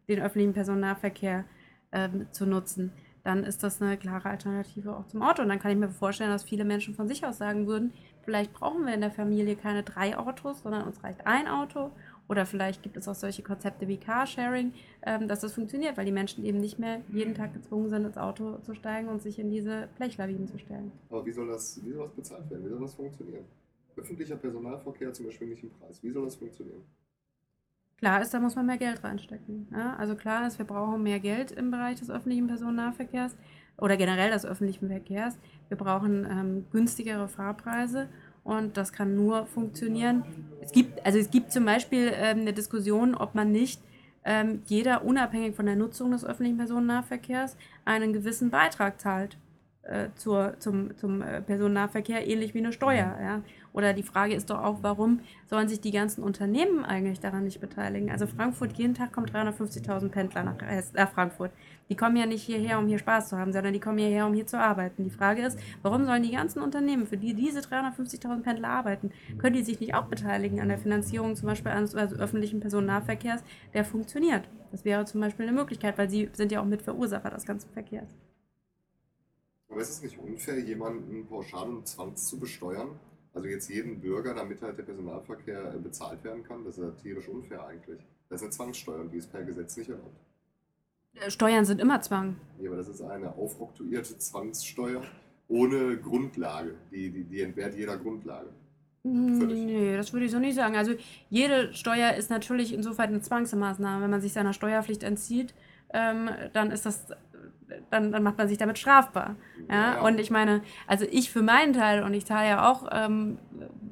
den öffentlichen Personennahverkehr ähm, zu nutzen, dann ist das eine klare Alternative auch zum Auto. Und dann kann ich mir vorstellen, dass viele Menschen von sich aus sagen würden, vielleicht brauchen wir in der Familie keine drei Autos, sondern uns reicht ein Auto oder vielleicht gibt es auch solche Konzepte wie Carsharing, ähm, dass das funktioniert, weil die Menschen eben nicht mehr jeden Tag gezwungen sind, ins Auto zu steigen und sich in diese Blechlawinen zu stellen. Aber wie soll das, wie soll das bezahlt werden? Wie soll das funktionieren? Öffentlicher Personalverkehr zum erschwinglichen Preis. Wie soll das funktionieren? Klar ist, da muss man mehr Geld reinstecken. Ja? Also klar ist, wir brauchen mehr Geld im Bereich des öffentlichen Personennahverkehrs oder generell des öffentlichen Verkehrs. Wir brauchen ähm, günstigere Fahrpreise Und das kann nur funktionieren. Es gibt, also es gibt zum Beispiel ähm, eine Diskussion, ob man nicht ähm, jeder unabhängig von der Nutzung des öffentlichen Personennahverkehrs einen gewissen Beitrag zahlt äh, zur, zum, zum äh, Personennahverkehr, ähnlich wie eine Steuer. Ja? Oder die Frage ist doch auch, warum sollen sich die ganzen Unternehmen eigentlich daran nicht beteiligen? Also Frankfurt, jeden Tag kommen 350.000 Pendler nach äh, Frankfurt. Die kommen ja nicht hierher, um hier Spaß zu haben, sondern die kommen hierher, um hier zu arbeiten. Die Frage ist, warum sollen die ganzen Unternehmen, für die diese 350.000 Pendler arbeiten, können die sich nicht auch beteiligen an der Finanzierung zum Beispiel eines also öffentlichen Personennahverkehrs, der funktioniert? Das wäre zum Beispiel eine Möglichkeit, weil sie sind ja auch Mitverursacher des ganzen Verkehrs. Aber ist es nicht unfair, jemanden pauschal und zwangs zu besteuern? Also jetzt jeden Bürger, damit halt der Personalverkehr äh, bezahlt werden kann, das ist ja tierisch unfair eigentlich. Das ist eine Zwangssteuer und die ist per Gesetz nicht erlaubt. Äh, Steuern sind immer Zwang. Ja, aber das ist eine aufoktroyierte Zwangssteuer ohne Grundlage. Die, die, die entbehrt jeder Grundlage. Völlig. Nee, das würde ich so nicht sagen. Also jede Steuer ist natürlich insofern eine Zwangsmaßnahme. Wenn man sich seiner Steuerpflicht entzieht, ähm, dann ist das dann, dann macht man sich damit strafbar. Ja? ja? Und ich meine, also ich für meinen Teil, und ich zahle ja auch ähm,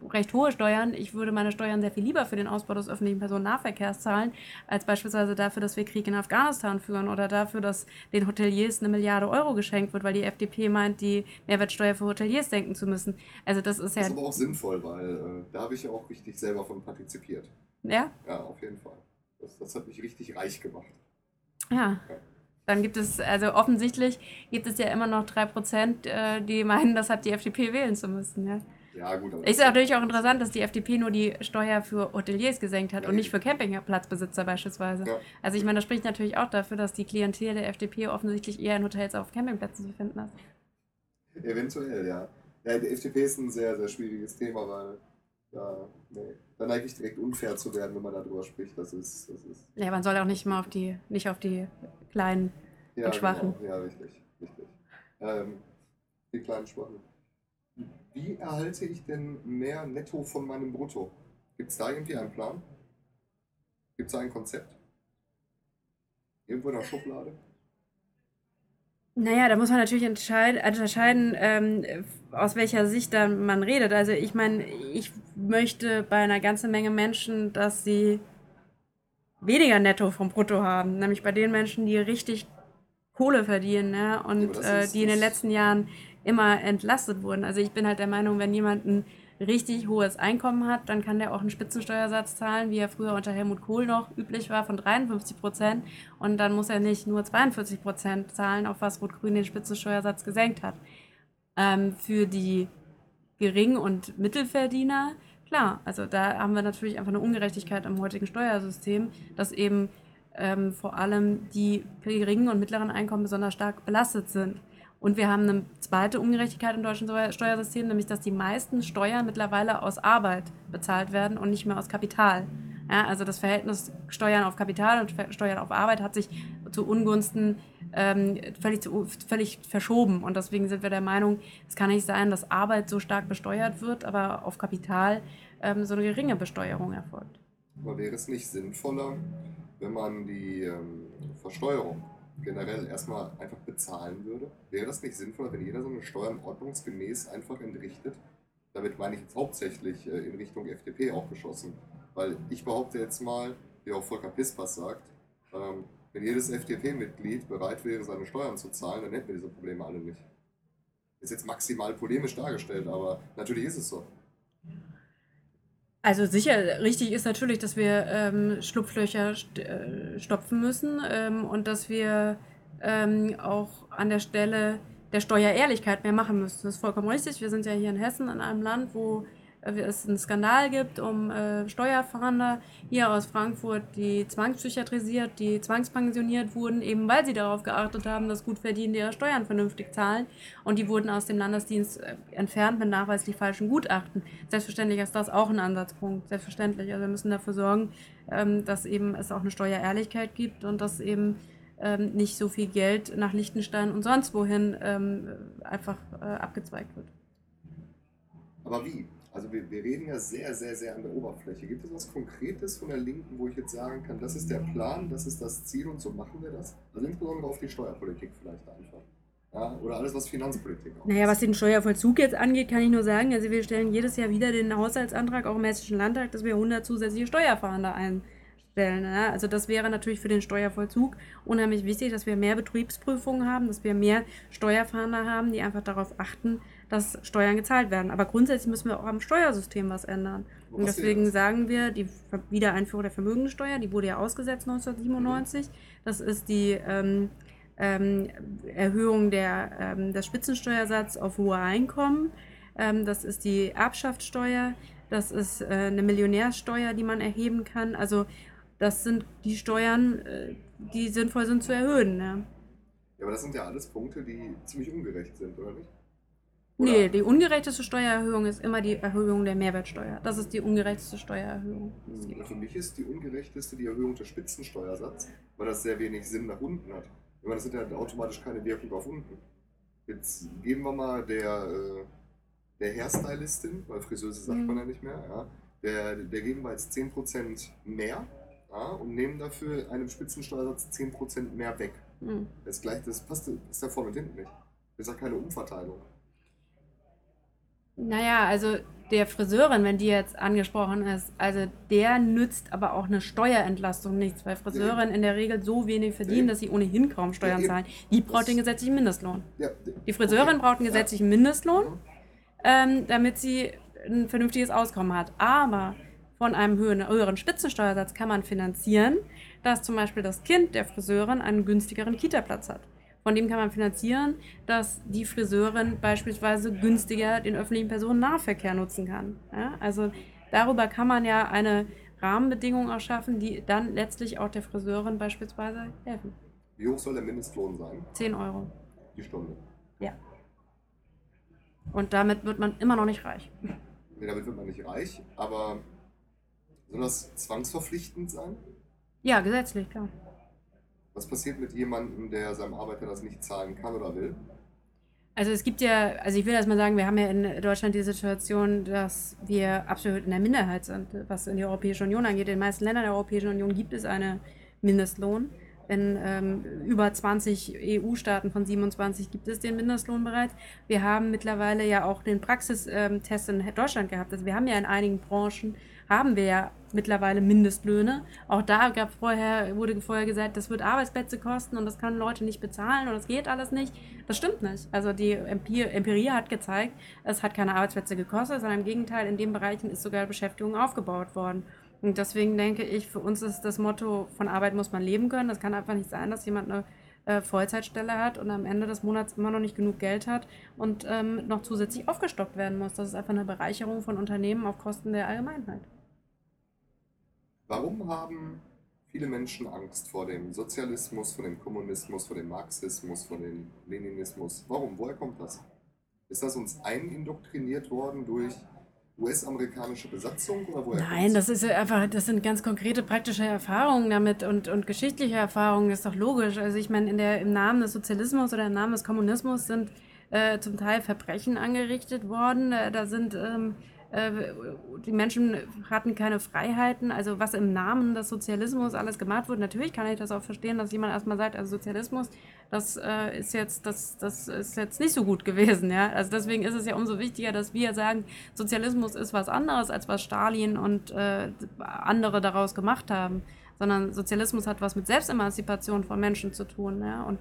recht hohe Steuern, ich würde meine Steuern sehr viel lieber für den Ausbau des öffentlichen Personennahverkehrs zahlen, als beispielsweise dafür, dass wir Krieg in Afghanistan führen oder dafür, dass den Hoteliers eine Milliarde Euro geschenkt wird, weil die FDP meint, die Mehrwertsteuer für Hoteliers senken zu müssen. Also das ist ja... Das ist aber auch sinnvoll, weil äh, da habe ich ja auch richtig selber von partizipiert. Ja? Ja, auf jeden Fall. Das, das hat mich richtig reich gemacht. ja. ja. Dann gibt es, also offensichtlich gibt es ja immer noch 3%, äh, die meinen, das hat die FDP wählen zu müssen. Ja, ja gut. Aber ist natürlich auch interessant, dass die FDP nur die Steuer für Hoteliers gesenkt hat ja, und nicht für Campingplatzbesitzer beispielsweise. Ja. Also ich meine, das spricht natürlich auch dafür, dass die Klientel der FDP offensichtlich eher in Hotels auf Campingplätzen zu finden ist. Eventuell, ja. Ja, die FDP ist ein sehr, sehr schwieriges Thema, weil ja, nee. Dann eigentlich direkt unfair zu werden, wenn man darüber spricht. Das ist, das ist. Ja, man soll auch nicht mal auf die, nicht auf die kleinen ja, und Schwachen. Genau. Ja, richtig, richtig. Ähm, die kleinen Schwachen. Wie erhalte ich denn mehr netto von meinem Brutto? Gibt es da irgendwie einen Plan? Gibt es da ein Konzept? Irgendwo in der Schublade? Naja, da muss man natürlich unterscheiden, ähm, aus welcher Sicht da man redet. Also ich meine, ich möchte bei einer ganzen Menge Menschen, dass sie weniger netto vom Brutto haben. Nämlich bei den Menschen, die richtig Kohle verdienen ja, und ja, äh, die in den letzten Jahren immer entlastet wurden. Also ich bin halt der Meinung, wenn jemand ein richtig hohes Einkommen hat, dann kann der auch einen Spitzensteuersatz zahlen, wie er früher unter Helmut Kohl noch üblich war, von 53 Prozent. Und dann muss er nicht nur 42 Prozent zahlen, auf was Rot-Grün den Spitzensteuersatz gesenkt hat. Ähm, für die Gering- und Mittelverdiener, klar, also da haben wir natürlich einfach eine Ungerechtigkeit im heutigen Steuersystem, dass eben ähm, vor allem die geringen und mittleren Einkommen besonders stark belastet sind. Und wir haben eine zweite Ungerechtigkeit im deutschen Steuersystem, nämlich dass die meisten Steuern mittlerweile aus Arbeit bezahlt werden und nicht mehr aus Kapital. Ja, also das Verhältnis Steuern auf Kapital und Steuern auf Arbeit hat sich zu Ungunsten ähm, völlig, zu, völlig verschoben. Und deswegen sind wir der Meinung, es kann nicht sein, dass Arbeit so stark besteuert wird, aber auf Kapital ähm, so eine geringe Besteuerung erfolgt. Aber wäre es nicht sinnvoller, wenn man die ähm, Versteuerung generell erstmal einfach bezahlen würde, wäre das nicht sinnvoller, wenn jeder so eine Steuern ordnungsgemäß einfach entrichtet? Damit meine ich jetzt hauptsächlich äh, in Richtung FDP auch geschossen. Weil ich behaupte jetzt mal, wie auch Volker Pispas sagt, ähm, wenn jedes FDP-Mitglied bereit wäre, seine Steuern zu zahlen, dann hätten wir diese Probleme alle nicht. Ist jetzt maximal polemisch dargestellt, aber natürlich ist es so. Also sicher, richtig ist natürlich, dass wir ähm, Schlupflöcher st äh, stopfen müssen ähm, und dass wir ähm, auch an der Stelle der Steuerehrlichkeit mehr machen müssen. Das ist vollkommen richtig. Wir sind ja hier in Hessen in einem Land, wo es einen Skandal gibt um äh, Steuerfahnder hier aus Frankfurt, die zwangspsychiatrisiert, die zwangspensioniert wurden, eben weil sie darauf geachtet haben, dass Gutverdienende ihre Steuern vernünftig zahlen. Und die wurden aus dem Landesdienst äh, entfernt mit nachweislich falschen Gutachten. Selbstverständlich ist das auch ein Ansatzpunkt. Selbstverständlich. Also wir müssen dafür sorgen, ähm, dass eben es auch eine Steuerehrlichkeit gibt und dass eben ähm, nicht so viel Geld nach Liechtenstein und sonst wohin ähm, einfach äh, abgezweigt wird. Aber wie? Also wir, wir reden ja sehr, sehr, sehr an der Oberfläche. Gibt es was Konkretes von der Linken, wo ich jetzt sagen kann, das ist der Plan, das ist das Ziel und so machen wir das? Also insbesondere auf die Steuerpolitik vielleicht einfach. Ja, oder alles, was Finanzpolitik auch Naja, was den Steuervollzug jetzt angeht, kann ich nur sagen, also wir stellen jedes Jahr wieder den Haushaltsantrag, auch im Hessischen Landtag, dass wir 100 zusätzliche Steuerfahnder einstellen. Ja? Also das wäre natürlich für den Steuervollzug unheimlich wichtig, dass wir mehr Betriebsprüfungen haben, dass wir mehr Steuerfahnder haben, die einfach darauf achten, dass Steuern gezahlt werden. Aber grundsätzlich müssen wir auch am Steuersystem was ändern. Und deswegen sagen wir, die Wiedereinführung der Vermögensteuer, die wurde ja ausgesetzt 1997. Das ist die ähm, ähm, Erhöhung der, ähm, des Spitzensteuersatzes auf hohe Einkommen. Ähm, das ist die Erbschaftssteuer. Das ist äh, eine Millionärsteuer, die man erheben kann. Also das sind die Steuern, äh, die sinnvoll sind zu erhöhen. Ne? Ja, aber das sind ja alles Punkte, die ziemlich ungerecht sind, oder nicht? Oder? Nee, die ungerechteste Steuererhöhung ist immer die Erhöhung der Mehrwertsteuer. Das ist die ungerechteste Steuererhöhung. Hm, für mich ist die ungerechteste die Erhöhung des Spitzensteuersatzes, weil das sehr wenig Sinn nach unten hat. Ich meine, das hat ja automatisch keine Wirkung auf unten. Jetzt geben wir mal der, äh, der Hairstylistin, weil Friseuse sagt mhm. man ja nicht mehr, ja, der, der geben wir jetzt 10% mehr ja, und nehmen dafür einem Spitzensteuersatz 10% mehr weg. Mhm. Das, gleich, das passt ist da vorne und hinten nicht. Das ist ja keine Umverteilung. Naja, also der Friseurin, wenn die jetzt angesprochen ist, also der nützt aber auch eine Steuerentlastung nichts, weil Friseurinnen in der Regel so wenig verdienen, dass sie ohnehin kaum Steuern ja, zahlen. Die braucht den gesetzlichen Mindestlohn. Ja, die Friseurin okay. braucht einen gesetzlichen Mindestlohn, ähm, damit sie ein vernünftiges Auskommen hat. Aber von einem höheren Spitzensteuersatz kann man finanzieren, dass zum Beispiel das Kind der Friseurin einen günstigeren Kita-Platz hat. Von dem kann man finanzieren, dass die Friseurin beispielsweise günstiger den öffentlichen Personennahverkehr nutzen kann. Ja? Also darüber kann man ja eine Rahmenbedingung erschaffen, die dann letztlich auch der Friseurin beispielsweise helfen. Wie hoch soll der Mindestlohn sein? 10 Euro. Die Stunde. Ja. Und damit wird man immer noch nicht reich. Nee, damit wird man nicht reich, aber soll das zwangsverpflichtend sein? Ja, gesetzlich, klar. Was passiert mit jemandem, der seinem Arbeiter das nicht zahlen kann oder will? Also es gibt ja, also ich will erst mal sagen, wir haben ja in Deutschland die Situation, dass wir absolut in der Minderheit sind, was in die Europäische Union angeht. In den meisten Ländern der Europäischen Union gibt es einen Mindestlohn. In ähm, über 20 EU-Staaten von 27 gibt es den Mindestlohn bereits. Wir haben mittlerweile ja auch den Praxistest in Deutschland gehabt. Also wir haben ja in einigen Branchen haben wir ja mittlerweile Mindestlöhne. Auch da gab vorher, wurde vorher gesagt, das wird Arbeitsplätze kosten und das können Leute nicht bezahlen und das geht alles nicht. Das stimmt nicht. Also die Empirie hat gezeigt, es hat keine Arbeitsplätze gekostet, sondern im Gegenteil, in den Bereichen ist sogar Beschäftigung aufgebaut worden. Und deswegen denke ich, für uns ist das Motto, von Arbeit muss man leben können. Das kann einfach nicht sein, dass jemand eine äh, Vollzeitstelle hat und am Ende des Monats immer noch nicht genug Geld hat und ähm, noch zusätzlich aufgestockt werden muss. Das ist einfach eine Bereicherung von Unternehmen auf Kosten der Allgemeinheit. Warum haben viele Menschen Angst vor dem Sozialismus, vor dem Kommunismus, vor dem Marxismus, vor dem Leninismus? Warum? Woher kommt das? Ist das uns einindoktriniert worden durch US-amerikanische Besatzung oder woher Nein, das ist einfach, das sind ganz konkrete praktische Erfahrungen damit und, und geschichtliche Erfahrungen, ist doch logisch. Also ich meine, in der, im Namen des Sozialismus oder im Namen des Kommunismus sind äh, zum Teil Verbrechen angerichtet worden. Äh, da sind ähm, äh, die Menschen hatten keine Freiheiten, also was im Namen des Sozialismus alles gemacht wurde. Natürlich kann ich das auch verstehen, dass jemand erstmal sagt, also Sozialismus, das äh, ist jetzt, das, das ist jetzt nicht so gut gewesen, ja. Also deswegen ist es ja umso wichtiger, dass wir sagen, Sozialismus ist was anderes, als was Stalin und äh, andere daraus gemacht haben. Sondern Sozialismus hat was mit Selbstemanzipation von Menschen zu tun, ja. Und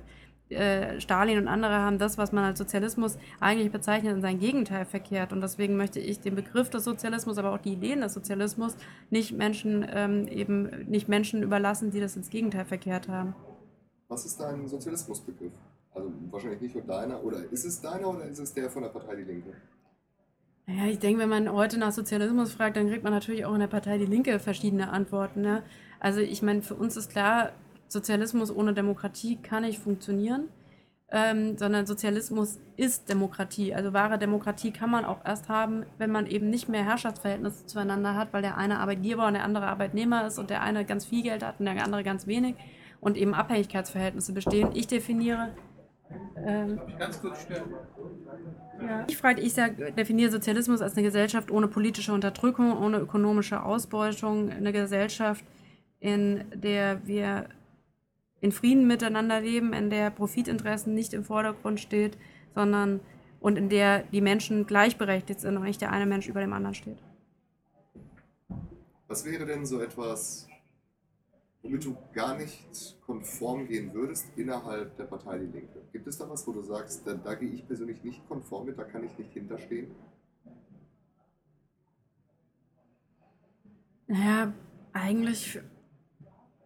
äh, Stalin und andere haben das, was man als Sozialismus eigentlich bezeichnet, in sein Gegenteil verkehrt. Und deswegen möchte ich den Begriff des Sozialismus, aber auch die Ideen des Sozialismus nicht Menschen ähm, eben nicht Menschen überlassen, die das ins Gegenteil verkehrt haben. Was ist dein Sozialismusbegriff? Also wahrscheinlich nicht nur deiner, oder ist es deiner oder ist es der von der Partei Die Linke? Naja, ich denke, wenn man heute nach Sozialismus fragt, dann kriegt man natürlich auch in der Partei Die Linke verschiedene Antworten. Ne? Also ich meine, für uns ist klar, Sozialismus ohne Demokratie kann nicht funktionieren, ähm, sondern Sozialismus ist Demokratie. Also wahre Demokratie kann man auch erst haben, wenn man eben nicht mehr Herrschaftsverhältnisse zueinander hat, weil der eine Arbeitgeber und der andere Arbeitnehmer ist und der eine ganz viel Geld hat und der andere ganz wenig und eben Abhängigkeitsverhältnisse bestehen. Ich definiere ähm, ich ganz kurz stellen? Ja. Ich frage, ich sag, definiere Sozialismus als eine Gesellschaft ohne politische Unterdrückung, ohne ökonomische Ausbeutung, eine Gesellschaft, in der wir in Frieden miteinander leben, in der Profitinteressen nicht im Vordergrund steht, sondern und in der die Menschen gleichberechtigt sind und nicht der eine Mensch über dem anderen steht. Was wäre denn so etwas, womit du gar nicht konform gehen würdest innerhalb der Partei Die Linke? Gibt es da was, wo du sagst, da, da gehe ich persönlich nicht konform mit, da kann ich nicht hinterstehen? Naja, eigentlich,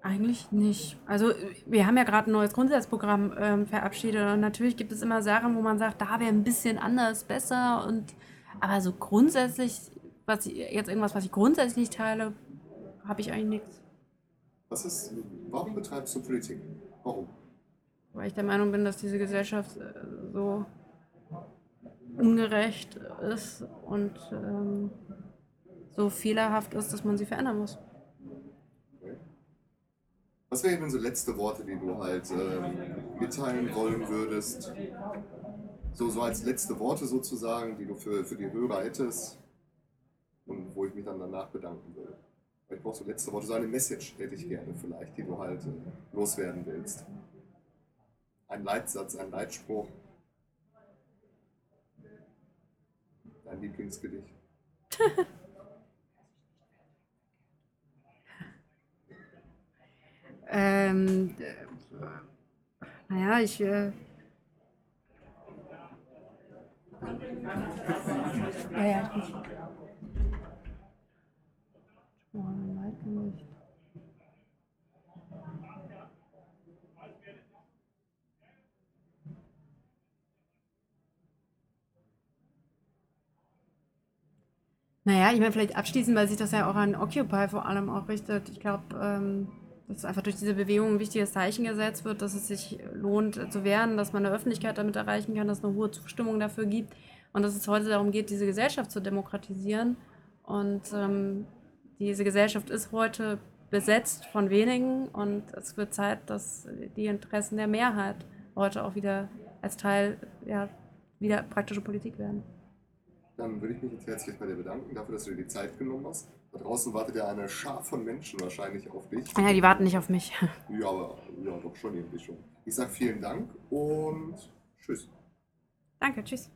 eigentlich nicht. Also wir haben ja gerade ein neues Grundsatzprogramm ähm, verabschiedet und natürlich gibt es immer Sachen, wo man sagt, da wäre ein bisschen anders, besser und aber so grundsätzlich, was ich, jetzt irgendwas, was ich grundsätzlich teile, habe ich eigentlich nichts. Was ist, warum betreibst du Politik? Warum? Weil ich der Meinung bin, dass diese Gesellschaft äh, so ungerecht ist und ähm, so fehlerhaft ist, dass man sie verändern muss. Was wären denn so letzte Worte, die du halt ähm, mitteilen wollen würdest? So, so als letzte Worte sozusagen, die du für, für die Hörer hättest und wo ich mich dann danach bedanken würde. Ich brauche so letzte Worte, so eine Message hätte ich gerne vielleicht, die du halt äh, loswerden willst. Ein Leitsatz, ein Leitspruch. Dein Lieblingsgedicht. ähm, äh, naja, ich. Äh, ja, ja, ich. Leitgewicht. Naja, ich meine, vielleicht abschließend, weil sich das ja auch an Occupy vor allem auch richtet. Ich glaube, ähm, dass einfach durch diese Bewegung ein wichtiges Zeichen gesetzt wird, dass es sich lohnt zu wehren, dass man eine Öffentlichkeit damit erreichen kann, dass es eine hohe Zustimmung dafür gibt und dass es heute darum geht, diese Gesellschaft zu demokratisieren. Und ähm, diese Gesellschaft ist heute besetzt von wenigen und es wird Zeit, dass die Interessen der Mehrheit heute auch wieder als Teil ja, wieder praktische Politik werden. Dann würde ich mich jetzt herzlich bei dir bedanken dafür, dass du dir die Zeit genommen hast. Da draußen wartet ja eine Schar von Menschen wahrscheinlich auf dich. Ja, die warten nicht auf mich. Ja, aber ja, doch schon irgendwie schon. Ich sage vielen Dank und tschüss. Danke, tschüss.